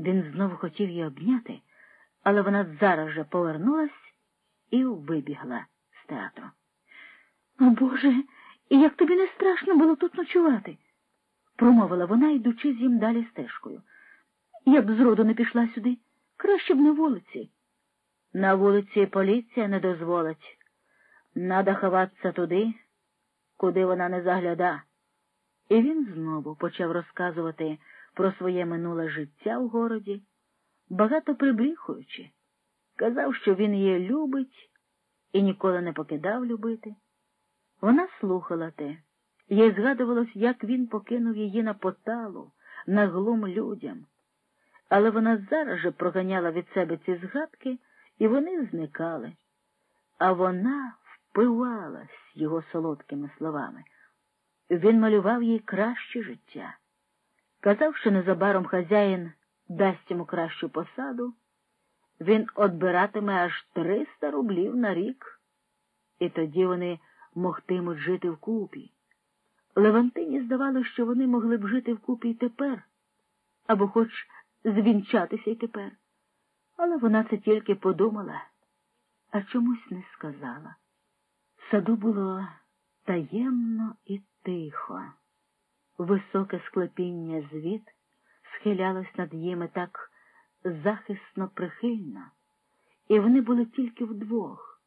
Він знову хотів її обняти, але вона зараз же повернулась і вибігла з театру. О Боже, і як тобі не страшно було тут ночувати? промовила вона, йдучи з їм далі стежкою. Я б зроду не пішла сюди, краще б на вулиці. На вулиці поліція не дозволить. Надо ховатися туди, куди вона не загляда. І він знову почав розказувати про своє минуле життя в городі, багато прибріхуючи. Казав, що він її любить і ніколи не покидав любити. Вона слухала те, їй згадувалось, як він покинув її на поталу, на глум людям. Але вона зараз же проганяла від себе ці згадки, і вони зникали. А вона впивалась його солодкими словами. Він малював їй краще життя. Казав, що незабаром хазяїн дасть йому кращу посаду, він отбиратиме аж 300 рублів на рік, і тоді вони могтимуть жити вкупі. Левантині здавалося, що вони могли б жити вкупі й тепер, або хоч звінчатися й тепер. Але вона це тільки подумала, а чомусь не сказала. Саду було таємно і тихо. Високе склепіння звід схилялось над їми так захисно прихильно, і вони були тільки вдвох,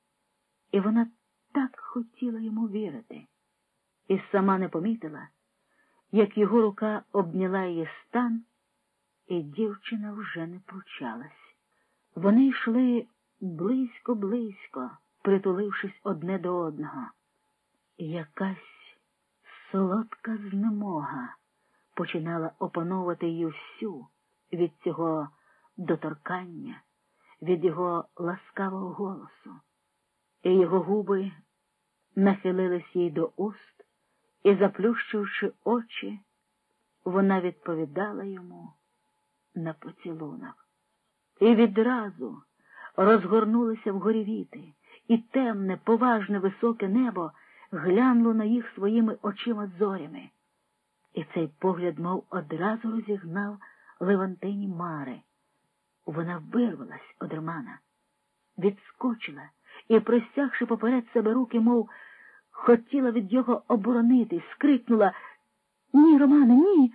і вона так хотіла йому вірити, і сама не помітила, як його рука обняла її стан, і дівчина вже не пручалась. Вони йшли близько-близько, притулившись одне до одного. Якась солодка знемога починала опановувати її всю від цього доторкання, від його ласкавого голосу, і його губи нахилились їй до уст, і, заплющивши очі, вона відповідала йому на поцілунок. І відразу розгорнулися вгорі віти, і темне, поважне, високе небо глянуло на їх своїми очима зорями. І цей погляд, мов одразу розігнав Левантині Мари. Вона вирвалась од Романа, відскочила і, простягши поперед себе руки, мов хотіла від його оборонити, скрикнула Ні, Романе, ні,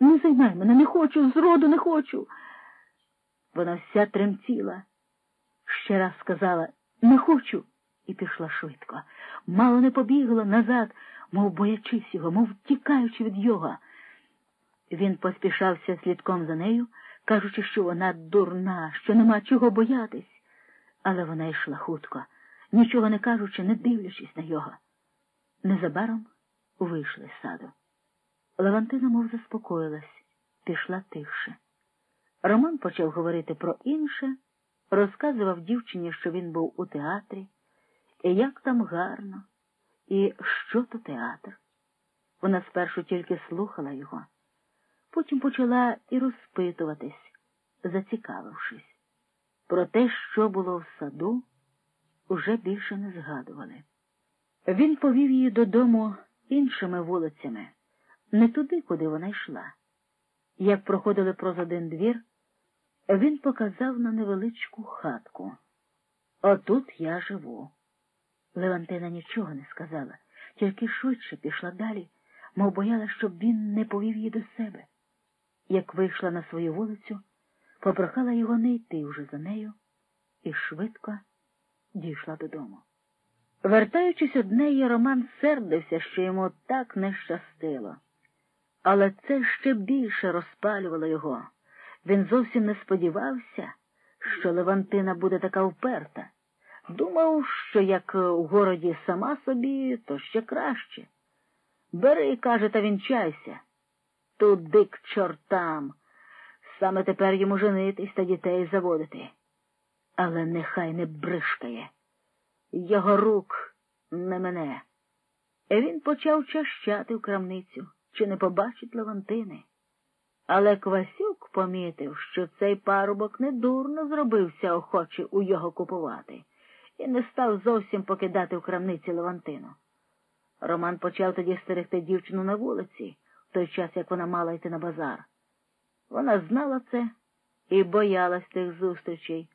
не займай мене, не хочу, зроду не хочу. Вона вся тремтіла, ще раз сказала не хочу, і пішла швидко. Мало не побігла назад, мов боячись його, мов тікаючи від його. Він поспішався слідком за нею, кажучи, що вона дурна, що нема чого боятись. Але вона йшла хутко, нічого не кажучи, не дивлячись на його. Незабаром вийшли з саду. Левантина мов заспокоїлась, пішла тихше. Роман почав говорити про інше, розказував дівчині, що він був у театрі, як там гарно, і що то театр. Вона спершу тільки слухала його, потім почала і розпитуватись, зацікавившись. Про те, що було в саду, уже більше не згадували. Він повів її додому іншими вулицями, не туди, куди вона йшла. Як проходили проз один двір, він показав на невеличку хатку. Отут я живу. Левантина нічого не сказала, тільки швидше пішла далі, мов бояла, щоб він не повів її до себе. Як вийшла на свою вулицю, попрохала його не йти вже за нею і швидко дійшла додому. Вертаючись од неї, Роман сердився, що йому так не щастило. Але це ще більше розпалювало його. Він зовсім не сподівався, що Левантина буде така вперта. Думав, що як у городі сама собі, то ще краще. Бери, каже, та вінчайся. Туди к чортам. Саме тепер йому женитись та дітей заводити. Але нехай не бришкає. Його рук не мене. І він почав чащати в крамницю, чи не побачить Левантини. Але Квасюк помітив, що цей парубок недурно зробився охоче у його купувати, і не став зовсім покидати в крамниці Левантину. Роман почав тоді стерегти дівчину на вулиці, в той час, як вона мала йти на базар. Вона знала це і боялась тих зустрічей.